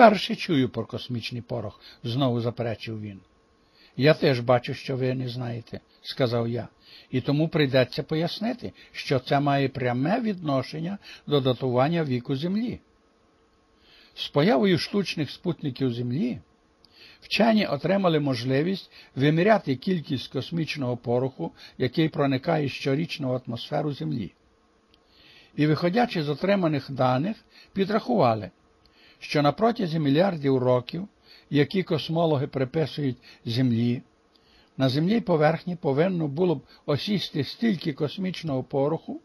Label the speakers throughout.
Speaker 1: Вперше чую про космічний порох, знову заперечив він. Я теж бачу, що ви не знаєте, сказав я, і тому прийдеться пояснити, що це має пряме відношення до датування віку Землі. З появою штучних спутників Землі вчені отримали можливість виміряти кількість космічного пороху, який проникає щорічно в атмосферу Землі. І, виходячи з отриманих даних, підрахували, що на протязі мільярдів років, які космологи приписують Землі, на земній поверхні повинно було б осісти стільки космічного пороху,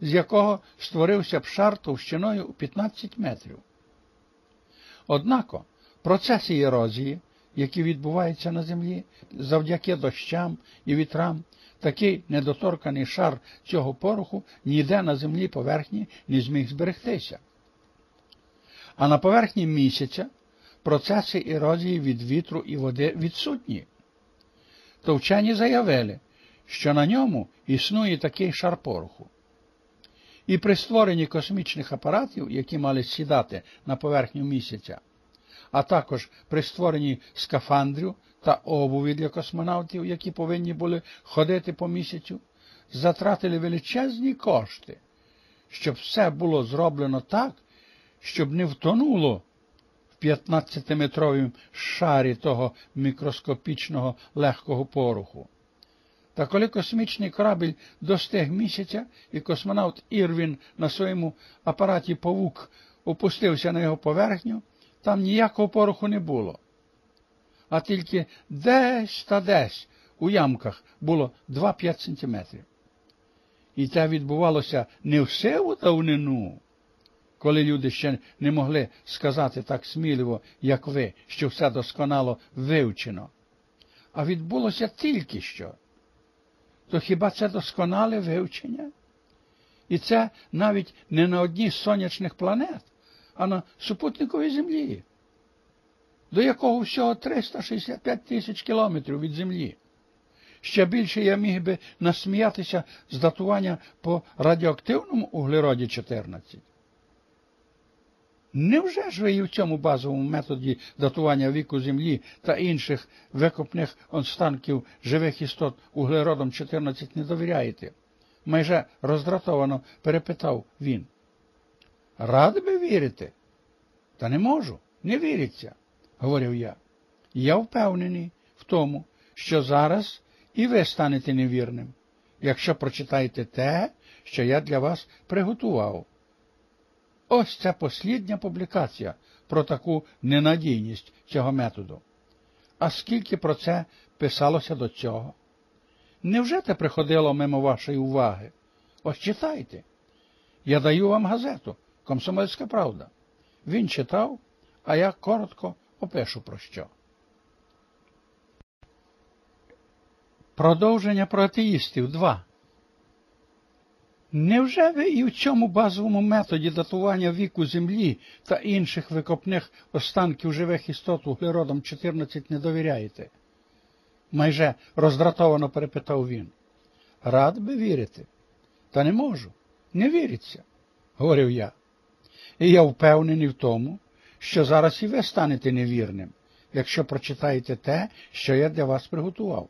Speaker 1: з якого створився б шар товщиною у 15 метрів. Однако процеси ерозії, які відбуваються на землі завдяки дощам і вітрам, такий недоторканий шар цього пороху ніде на землі поверхні не зміг зберегтися. А на поверхні місяця процеси ерозії від вітру і води відсутні. То вчені заявили, що на ньому існує такий шар пороху. І при створенні космічних апаратів, які мали сідати на поверхню місяця, а також при створенні скафандрів та обуві для космонавтів, які повинні були ходити по місяцю, затратили величезні кошти, щоб все було зроблено так, щоб не втонуло в 15-метровім шарі того мікроскопічного легкого пороху. Та коли космічний корабель достиг місяця, і космонавт Ірвін на своєму апараті Павук опустився на його поверхню, там ніякого пороху не було. А тільки десь та десь у ямках було 2-5 сантиметрів. І це відбувалося не в сиву давнину, коли люди ще не могли сказати так сміливо, як ви, що все досконало вивчено, а відбулося тільки що. То хіба це досконале вивчення? І це навіть не на одній з сонячних планет, а на супутниковій землі, до якого всього 365 тисяч кілометрів від землі. Ще більше я міг би насміятися з датування по радіоактивному углероді 14. Невже ж ви і в цьому базовому методі датування віку Землі та інших викопних останків живих істот углеродом 14 не довіряєте? Майже роздратовано перепитав він. Ради би вірити? Та не можу, не віриться, говорив я. Я впевнений в тому, що зараз і ви станете невірним, якщо прочитаєте те, що я для вас приготував. Ось це послідня публікація про таку ненадійність цього методу. А скільки про це писалося до цього? Невже те приходило мимо вашої уваги? Ось читайте. Я даю вам газету Комсомольська правда. Він читав, а я коротко опишу про що. Продовження про атеїстів 2. Невже ви і в цьому базовому методі датування віку Землі та інших викопних останків живих істот углеродом 14 не довіряєте? майже роздратовано перепитав він. Рад би вірити, та не можу, не віриться, говорив я. І я впевнений в тому, що зараз і ви станете невірним, якщо прочитаєте те, що я для вас приготував.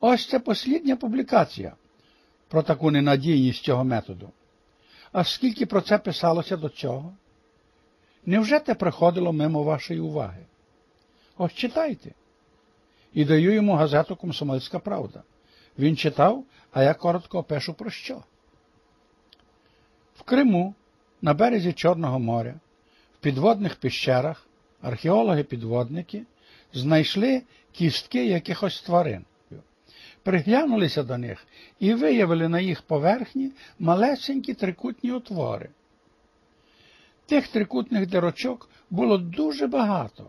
Speaker 1: Ось це послідня публікація про таку ненадійність цього методу. А скільки про це писалося до цього? Невже те приходило мимо вашої уваги? Ось читайте. І даю йому газету Комсомольська правда. Він читав, а я коротко опишу про що. В Криму, на березі Чорного моря, в підводних піщерах, археологи-підводники знайшли кістки якихось тварин приглянулися до них і виявили на їх поверхні малесенькі трикутні отвори. Тих трикутних дирочок було дуже багато.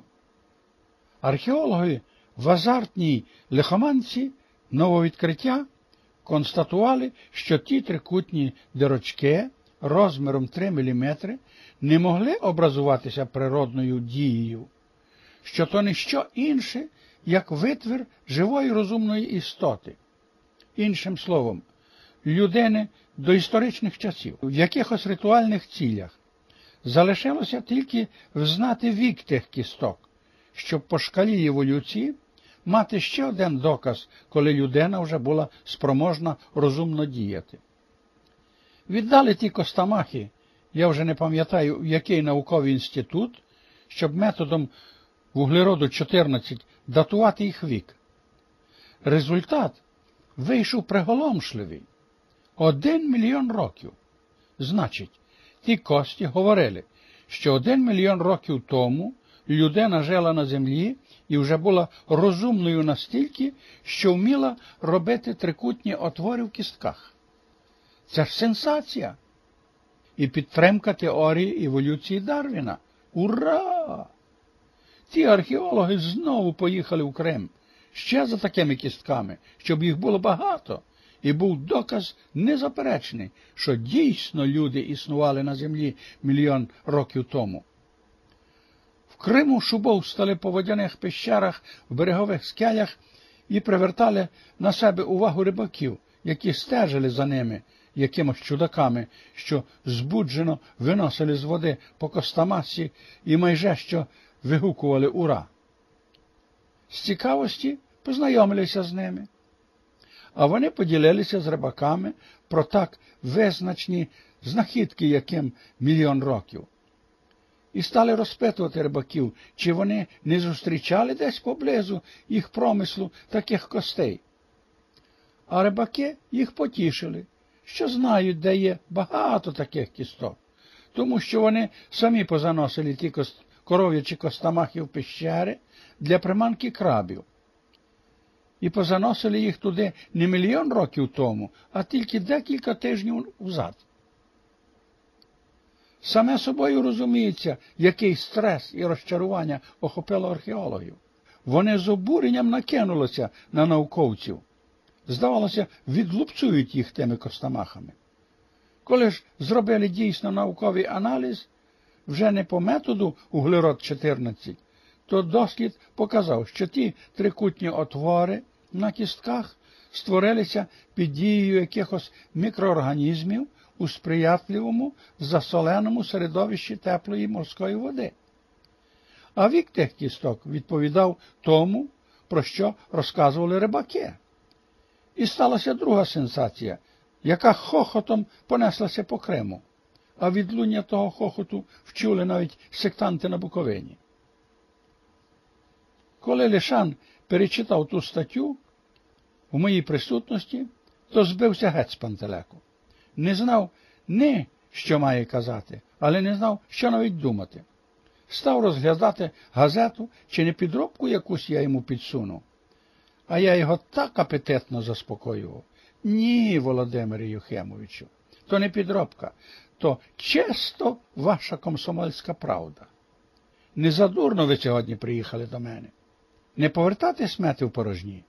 Speaker 1: Археологи в азартній лихоманці нововідкриття констатували, що ті трикутні дирочки розміром 3 мм не могли образуватися природною дією, що то не що інше, як витвір живої розумної істоти. Іншим словом, людини до історичних часів, в якихось ритуальних цілях, Залишилося тільки взнати вік тих кісток, щоб по шкалі еволюції мати ще один доказ, коли людина вже була спроможна розумно діяти. Віддали ті костамахи, я вже не пам'ятаю, який науковий інститут, щоб методом вуглероду 14 датувати їх вік. Результат вийшов приголомшливий. Один мільйон років. Значить, ті кості говорили, що один мільйон років тому людина жила на землі і вже була розумною настільки, що вміла робити трикутні отвори в кістках. Це ж сенсація. І підтримка теорії еволюції Дарвіна. Ура! Ті археологи знову поїхали в Крим ще за такими кістками, щоб їх було багато, і був доказ незаперечний, що дійсно люди існували на землі мільйон років тому. В Криму шубовстали по водяних пещерах в берегових скелях і привертали на себе увагу рибаків, які стежили за ними якимось чудаками, що збуджено виносили з води по костамасі і майже що вигукували ура. З цікавості познайомилися з ними. А вони поділилися з рибаками про так визначні знахідки, яким мільйон років. І стали розпитувати рибаків, чи вони не зустрічали десь поблизу їх промислу таких костей. А рибаки їх потішили, що знають, де є багато таких кісток, тому що вони самі позаносили ті коров'ячі костамахи в пещери для приманки крабів і позаносили їх туди не мільйон років тому, а тільки декілька тижнів взад. Саме собою розуміється, який стрес і розчарування охопило археологів. Вони з обуренням накинулися на науковців. Здавалося, відлупцюють їх тими костамахами. Коли ж зробили дійсно науковий аналіз, вже не по методу углерод 14, то дослід показав, що ті трикутні отвори на кістках створилися під дією якихось мікроорганізмів у сприятливому засоленому середовищі теплої морської води. А вік тих кісток відповідав тому, про що розказували рибаки. І сталася друга сенсація, яка хохотом понеслася по Криму, а відлуння того хохоту вчули навіть сектанти на Буковині. Коли Лишан перечитав ту статтю у моїй присутності, то збився геть з пантелеку. Не знав не що має казати, але не знав, що навіть думати. Став розглядати газету чи не підробку якусь я йому підсунув. А я його так апетитно заспокоював. Ні, Володимире Юхемовичу, то не підробка, то чисто ваша комсомольська правда. Не задурно ви сьогодні приїхали до мене не повертати смети в порожні.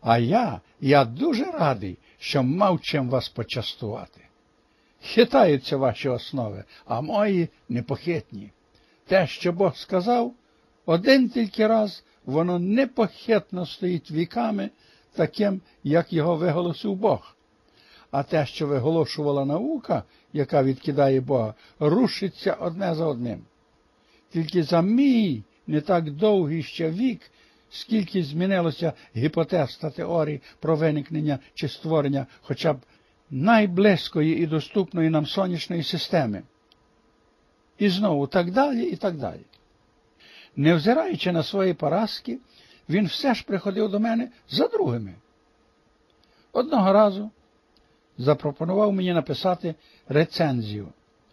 Speaker 1: А я, я дуже радий, що мав чим вас почастувати. Хитаються ваші основи, а мої непохитні. Те, що Бог сказав, один тільки раз воно непохитно стоїть віками, таким, як його виголосив Бог. А те, що виголошувала наука, яка відкидає Бога, рушиться одне за одним. Тільки за мій не так довгий ще вік скільки змінилося гіпотез та теорій про виникнення чи створення хоча б найблизької і доступної нам сонячної системи. І знову так далі і так далі. Невзираючи на свої поразки, він все ж приходив до мене за другими. Одного разу запропонував мені написати рецензію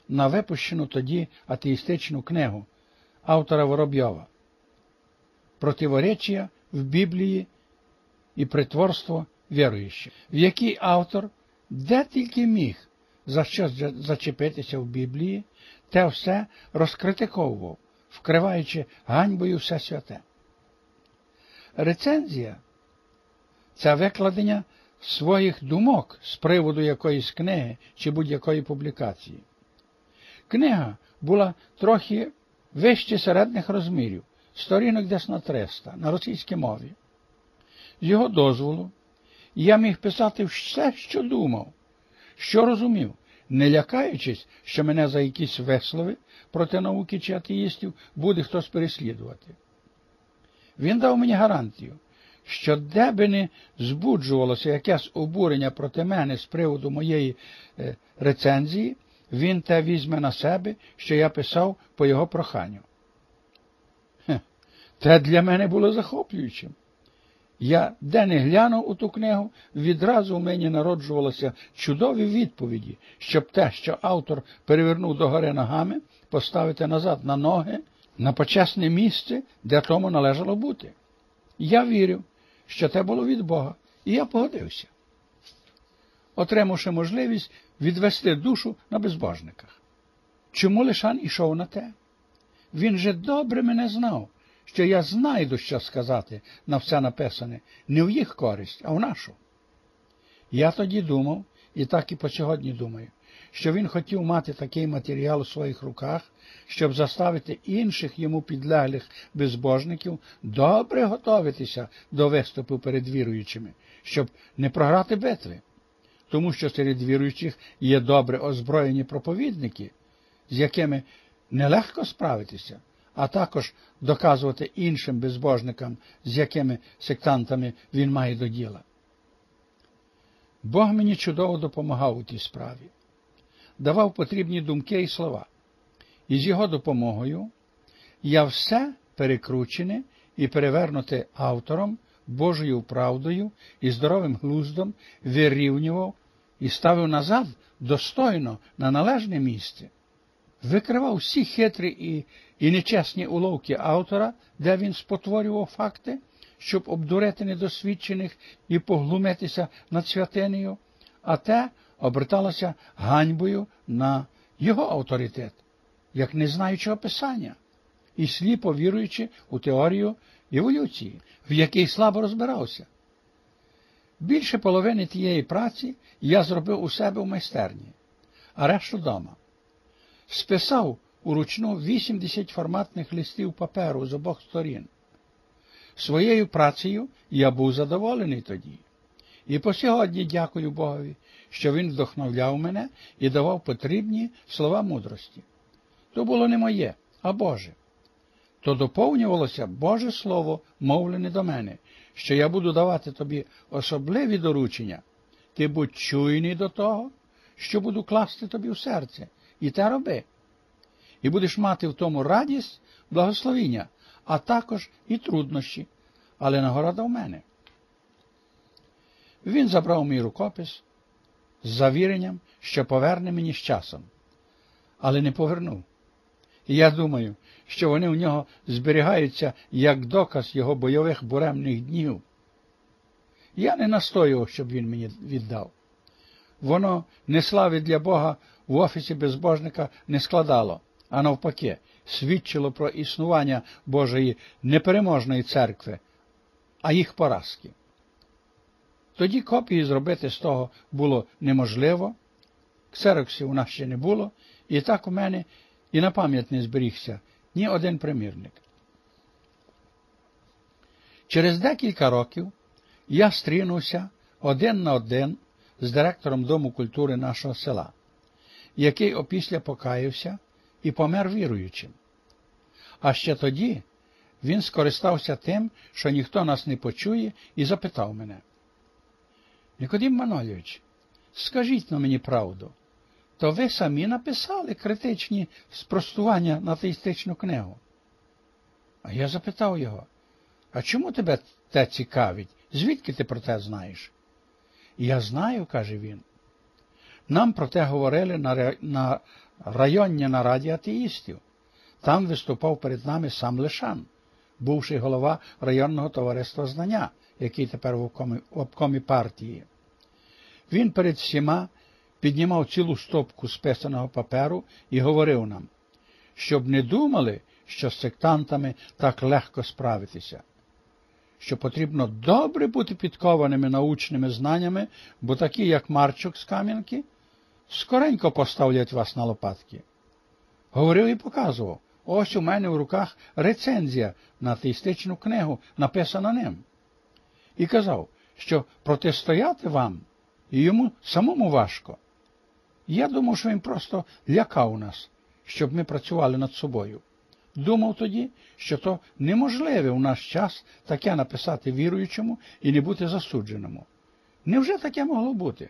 Speaker 1: на випущену тоді атеїстичну книгу автора Воробйова противоречия в Біблії і притворство віруючих, в якій автор де тільки міг за щось зачепитися в Біблії, те все розкритиковував, вкриваючи ганьбою все святе. Рецензія це викладення своїх думок з приводу якоїсь книги чи будь-якої публікації. Книга була трохи вище середніх розмірів, сторінок десь на 300 на російській мові. З його дозволу я міг писати все, що думав, що розумів, не лякаючись, що мене за якісь веслови проти науки чи атеїстів буде хтось переслідувати. Він дав мені гарантію, що де би не збуджувалося якесь обурення проти мене з приводу моєї е, рецензії, він те візьме на себе, що я писав по його проханню. Хе, Те для мене було захоплюючим. Я де не глянув у ту книгу, відразу у мені народжувалися чудові відповіді, щоб те, що автор перевернув догори ногами, поставити назад на ноги на почесне місце, де тому належало бути. Я вірив, що те було від Бога, і я погодився, отримавши можливість відвести душу на безбожниках. Чому Лишан ішов на те? Він же добре мене знав, що я знайду, що сказати на все написане, не в їх користь, а в нашу. Я тоді думав, і так і по сьогодні думаю, що він хотів мати такий матеріал у своїх руках, щоб заставити інших йому підлеглих безбожників добре готуватися до виступу перед віруючими, щоб не програти битви. Тому що серед віруючих є добре озброєні проповідники, з якими нелегко справитися, а також доказувати іншим безбожникам, з якими сектантами він має до діла. Бог мені чудово допомагав у тій справі, давав потрібні думки і слова, і з його допомогою я все перекручене і перевернуте автором, Божою правдою і здоровим глуздом вирівнював і ставив назад достойно на належне місце. Викривав всі хитрі і, і нечесні уловки автора, де він спотворював факти, щоб обдурити недосвідчених і поглумитися над святинею, а те оберталося ганьбою на його авторитет, як не знаючого писання, і сліпо віруючи у теорію еволюції, в якій слабо розбирався. Більше половини тієї праці я зробив у себе в майстерні, а решту дома списав уручну 80 форматних листів паперу з обох сторін. Своєю працею я був задоволений тоді. І по сьогодні дякую Богові, що він вдохновляв мене і давав потрібні слова мудрості. То було не моє, а Боже. То доповнювалося Боже Слово, мовлене до мене, що я буду давати тобі особливі доручення. Ти будь чуйний до того, що буду класти тобі в серце, і те роби. І будеш мати в тому радість, благословіння, а також і труднощі, але нагорода в мене. Він забрав мій рукопис з завіренням, що поверне мені з часом, але не повернув. І я думаю, що вони в нього зберігаються як доказ його бойових буремних днів. Я не настоював, щоб він мені віддав. Воно не слави для Бога в офісі безбожника не складало, а навпаки, свідчило про існування Божої непереможної церкви, а їх поразки. Тоді копії зробити з того було неможливо, ксероксів у нас ще не було, і так у мене і на пам'ять не зберігся ні один примірник. Через декілька років я стрінувся один на один з директором Дому культури нашого села, який опісля покаявся і помер віруючим. А ще тоді він скористався тим, що ніхто нас не почує, і запитав мене. Нікодим Манольович, скажіть на мені правду, то ви самі написали критичні спростування на теїстичну книгу? А я запитав його, а чому тебе те цікавить? Звідки ти про те знаєш? Я знаю, каже він. Нам про те говорили на на районній нараді атеїстів. Там виступав перед нами сам Лишан, бувший голова районного товариства знання, який тепер в обкомі, партії. Він перед всіма піднімав цілу стопку списаного паперу і говорив нам, щоб не думали, що з сектантами так легко справитися що потрібно добре бути підкованими научними знаннями, бо такі, як Марчук з Кам'янки, скоренько поставлять вас на лопатки. Говорив і показував. Ось у мене в руках рецензія на атеїстичну книгу, написана ним. І казав, що протистояти вам і йому самому важко. Я думав, що він просто лякав нас, щоб ми працювали над собою. Думав тоді, що то неможливе у наш час таке написати віруючому і не бути засудженому. Невже таке могло бути?